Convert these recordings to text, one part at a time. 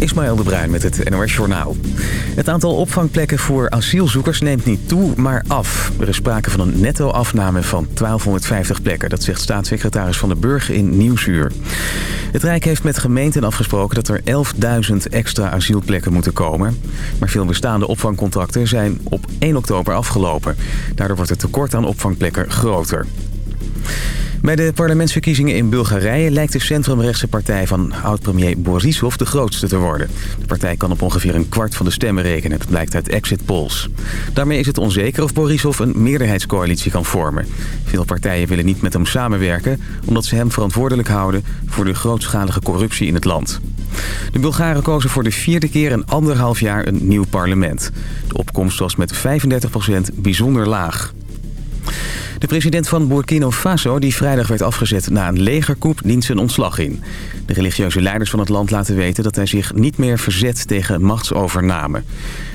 Ismaël de Bruin met het NOS Journaal. Het aantal opvangplekken voor asielzoekers neemt niet toe, maar af. Er is sprake van een netto-afname van 1250 plekken. Dat zegt staatssecretaris Van den Burg in Nieuwsuur. Het Rijk heeft met gemeenten afgesproken dat er 11.000 extra asielplekken moeten komen. Maar veel bestaande opvangcontracten zijn op 1 oktober afgelopen. Daardoor wordt het tekort aan opvangplekken groter. Bij de parlementsverkiezingen in Bulgarije lijkt de centrumrechtse partij van oud-premier Borisov de grootste te worden. De partij kan op ongeveer een kwart van de stemmen rekenen, dat blijkt uit exit polls. Daarmee is het onzeker of Borisov een meerderheidscoalitie kan vormen. Veel partijen willen niet met hem samenwerken, omdat ze hem verantwoordelijk houden voor de grootschalige corruptie in het land. De Bulgaren kozen voor de vierde keer in anderhalf jaar een nieuw parlement. De opkomst was met 35% bijzonder laag. De president van Burkina Faso, die vrijdag werd afgezet na een legerkoep, dient zijn ontslag in. De religieuze leiders van het land laten weten dat hij zich niet meer verzet tegen machtsovername.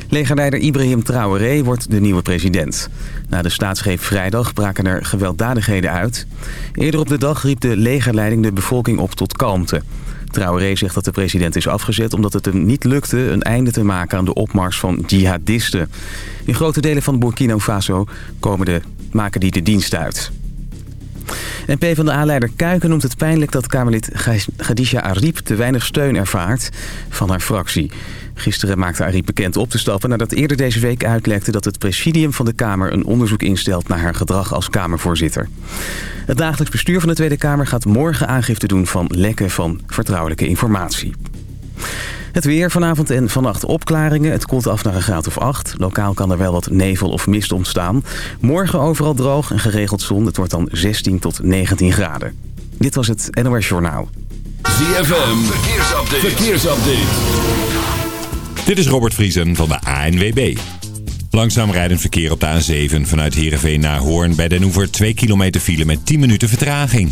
Legerleider Ibrahim Traoré wordt de nieuwe president. Na de staatsgreep vrijdag braken er gewelddadigheden uit. Eerder op de dag riep de legerleiding de bevolking op tot kalmte. Traoré zegt dat de president is afgezet omdat het hem niet lukte een einde te maken aan de opmars van jihadisten. In grote delen van Burkina Faso komen de maken die de dienst uit. En PvdA-leider Kuiken noemt het pijnlijk dat Kamerlid Khadija Ariep te weinig steun ervaart van haar fractie. Gisteren maakte Ariep bekend op te stappen nadat eerder deze week uitlekte dat het presidium van de Kamer een onderzoek instelt naar haar gedrag als Kamervoorzitter. Het dagelijks bestuur van de Tweede Kamer gaat morgen aangifte doen van lekken van vertrouwelijke informatie. Het weer vanavond en vannacht opklaringen. Het koelt af naar een graad of 8. Lokaal kan er wel wat nevel of mist ontstaan. Morgen overal droog en geregeld zon. Het wordt dan 16 tot 19 graden. Dit was het NOS Journaal. ZFM, verkeersupdate. verkeersupdate. Dit is Robert Vriesen van de ANWB. Langzaam rijdend verkeer op de A7 vanuit Heerenveen naar Hoorn... bij Den Oever 2 kilometer file met 10 minuten vertraging.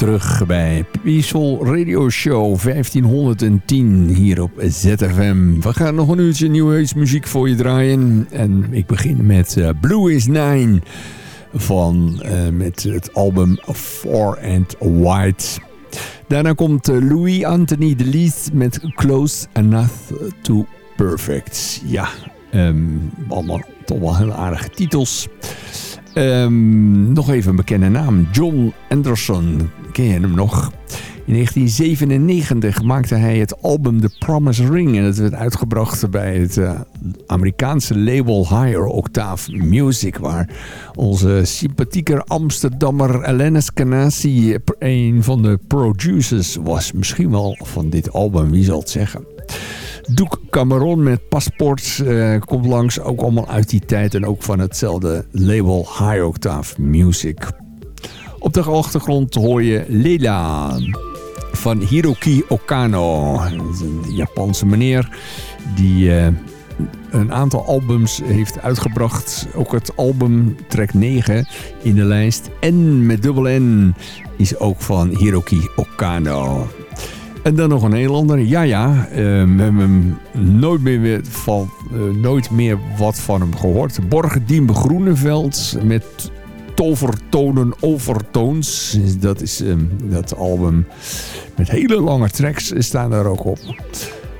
Terug bij Peaceful Radio Show 1510 hier op ZFM. We gaan nog een uurtje nieuwe muziek voor je draaien. En ik begin met uh, Blue is Nine van, uh, met het album Four and White. Daarna komt uh, Louis Anthony de met Close Enough to Perfect. Ja, um, allemaal toch wel heel aardige titels. Um, nog even een bekende naam. John Anderson. Ken je hem nog? In 1997 maakte hij het album The Promise Ring. En dat werd uitgebracht bij het uh, Amerikaanse label Higher Octave Music. Waar onze sympathieke Amsterdammer Alanis Canasi een van de producers was. Misschien wel van dit album, wie zal het zeggen. Duke Cameron met Passport uh, komt langs. Ook allemaal uit die tijd en ook van hetzelfde label High Octave Music. Op de achtergrond hoor je Leila van Hiroki Okano. Een Japanse meneer die uh, een aantal albums heeft uitgebracht. Ook het album track 9 in de lijst. En met dubbel N is ook van Hiroki Okano. En dan nog een Nederlander. Ja, ja. Uh, we nooit meer, van, uh, nooit meer wat van hem gehoord. Borgedien Groeneveld met Tovertonen Overtoons. Dat is um, dat album met hele lange tracks staan daar ook op.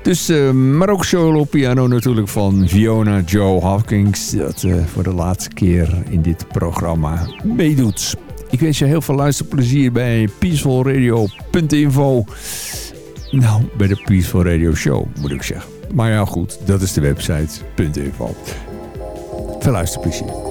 Dus, uh, maar ook solo piano natuurlijk van Fiona Joe Hawkins. Dat uh, voor de laatste keer in dit programma meedoet. Ik wens je heel veel luisterplezier bij peacefulradio.info. Nou, bij de Peaceful Radio Show moet ik zeggen. Maar ja goed, dat is de website.info. Veel luisterplezier.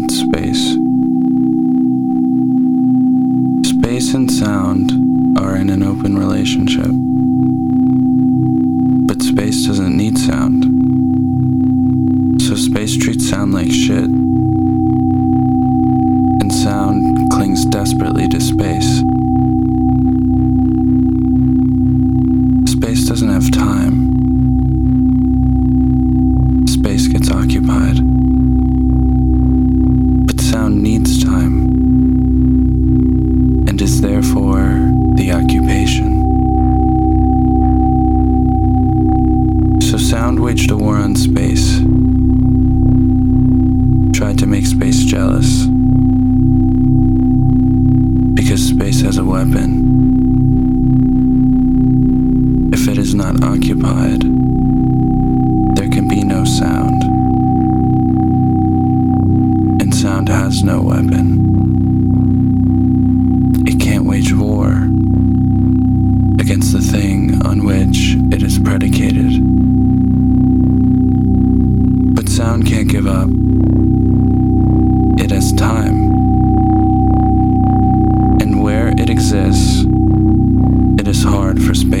it is hard for space.